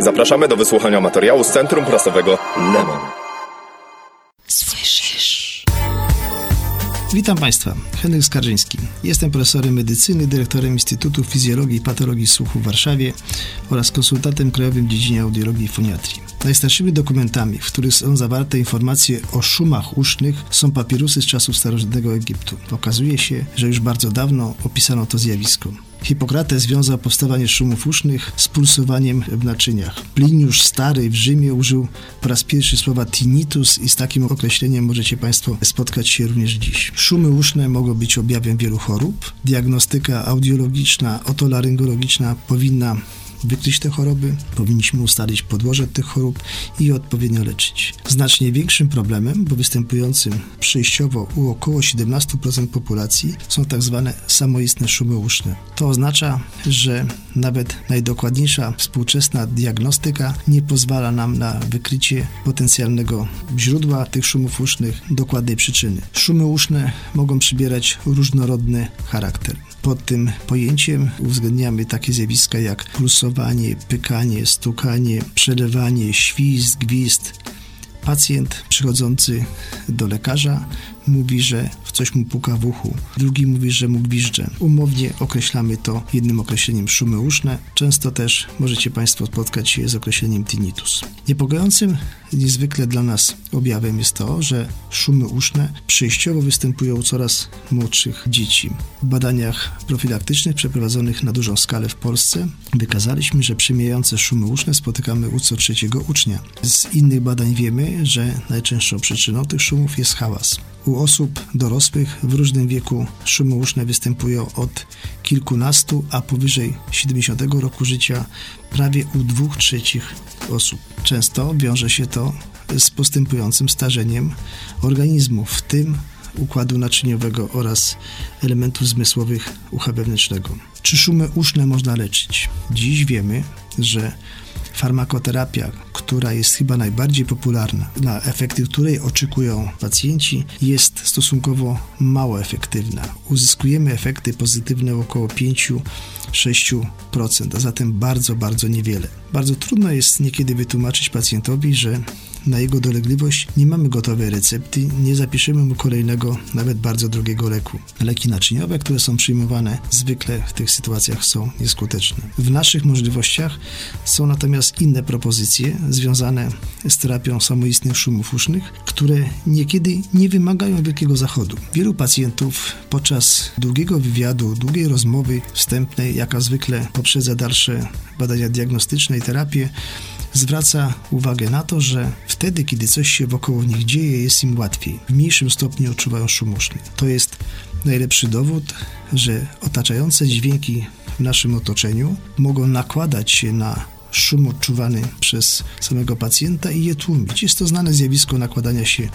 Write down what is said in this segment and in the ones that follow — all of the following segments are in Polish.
Zapraszamy do wysłuchania materiału z Centrum Prasowego Lemon. Słyszysz? Witam Państwa, Henryk Skarżyński. Jestem profesorem medycyny, dyrektorem Instytutu Fizjologii i Patologii Słuchu w Warszawie oraz konsultantem krajowym w dziedzinie audiologii i foniatrii. Najstarszymi dokumentami, w których są zawarte informacje o szumach usznych, są papirusy z czasów starożytnego Egiptu. Okazuje się, że już bardzo dawno opisano to zjawisko. Hipokrates związał powstawanie szumów usznych z pulsowaniem w naczyniach. Pliniusz Stary w Rzymie użył po raz pierwszy słowa tinnitus i z takim określeniem możecie Państwo spotkać się również dziś. Szumy uszne mogą być objawem wielu chorób. Diagnostyka audiologiczna, otolaryngologiczna powinna wykryć te choroby, powinniśmy ustalić podłoże tych chorób i odpowiednio leczyć. Znacznie większym problemem, bo występującym przejściowo u około 17% populacji są tak zwane samoistne szumy uszne. To oznacza, że nawet najdokładniejsza współczesna diagnostyka nie pozwala nam na wykrycie potencjalnego źródła tych szumów usznych, dokładnej przyczyny. Szumy uszne mogą przybierać różnorodny charakter. Pod tym pojęciem uwzględniamy takie zjawiska jak pulsowanie, pykanie, stukanie, przelewanie, świst, gwizd. Pacjent przychodzący do lekarza mówi, że coś mu puka w uchu, drugi mówi, że mu gwizdże. Umownie określamy to jednym określeniem szumy uszne. Często też możecie Państwo spotkać się z określeniem tinnitus. Niepokojącym niezwykle dla nas objawem jest to, że szumy uszne przejściowo występują u coraz młodszych dzieci. W badaniach profilaktycznych przeprowadzonych na dużą skalę w Polsce wykazaliśmy, że przemijające szumy uszne spotykamy u co trzeciego ucznia. Z innych badań wiemy, że najczęstszą przyczyną tych szumów jest hałas. U osób dorosłych w różnym wieku szumy uszne występują od kilkunastu, a powyżej 70 roku życia prawie u dwóch trzecich osób. Często wiąże się to z postępującym starzeniem organizmu, w tym układu naczyniowego oraz elementów zmysłowych ucha wewnętrznego. Czy szumy uszne można leczyć? Dziś wiemy, że farmakoterapia, która jest chyba najbardziej popularna, na efekty której oczekują pacjenci, jest stosunkowo mało efektywna. Uzyskujemy efekty pozytywne około 5-6%, a zatem bardzo, bardzo niewiele. Bardzo trudno jest niekiedy wytłumaczyć pacjentowi, że na jego dolegliwość nie mamy gotowej recepty, nie zapiszemy mu kolejnego, nawet bardzo drogiego leku. Leki naczyniowe, które są przyjmowane, zwykle w tych sytuacjach są nieskuteczne. W naszych możliwościach są natomiast inne propozycje związane z terapią samoistnych szumów usznych, które niekiedy nie wymagają wielkiego zachodu. Wielu pacjentów podczas długiego wywiadu, długiej rozmowy wstępnej, jaka zwykle poprzedza dalsze badania diagnostyczne i terapię, zwraca uwagę na to, że wtedy, kiedy coś się wokoło nich dzieje, jest im łatwiej. W mniejszym stopniu odczuwają szum uszny. To jest najlepszy dowód, że otaczające dźwięki w naszym otoczeniu mogą nakładać się na szum odczuwany przez samego pacjenta i je tłumić. Jest to znane zjawisko nakładania się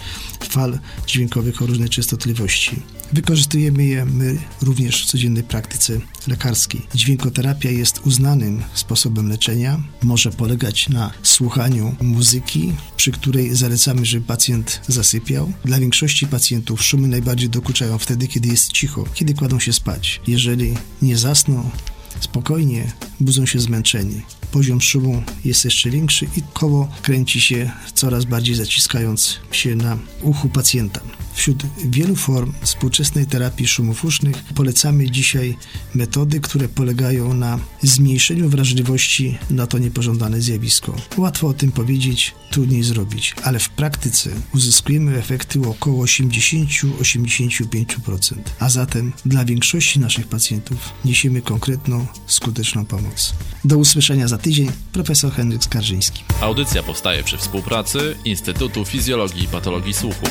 fal dźwiękowych o różnej częstotliwości. Wykorzystujemy je my również w codziennej praktyce lekarskiej. Dźwiękoterapia jest uznanym sposobem leczenia. Może polegać na słuchaniu muzyki, przy której zalecamy, żeby pacjent zasypiał. Dla większości pacjentów szumy najbardziej dokuczają wtedy, kiedy jest cicho, kiedy kładą się spać. Jeżeli nie zasną, spokojnie budzą się zmęczeni. Poziom szumu jest jeszcze większy i koło kręci się coraz bardziej zaciskając się na uchu pacjenta. Wśród wielu form współczesnej terapii szumów usznych polecamy dzisiaj metody, które polegają na zmniejszeniu wrażliwości na to niepożądane zjawisko. Łatwo o tym powiedzieć, trudniej zrobić, ale w praktyce uzyskujemy efekty około 80-85%. A zatem dla większości naszych pacjentów niesiemy konkretną, skuteczną pomoc. Do usłyszenia za tydzień, profesor Henryk Skarżyński. Audycja powstaje przy współpracy Instytutu Fizjologii i Patologii Słuchu.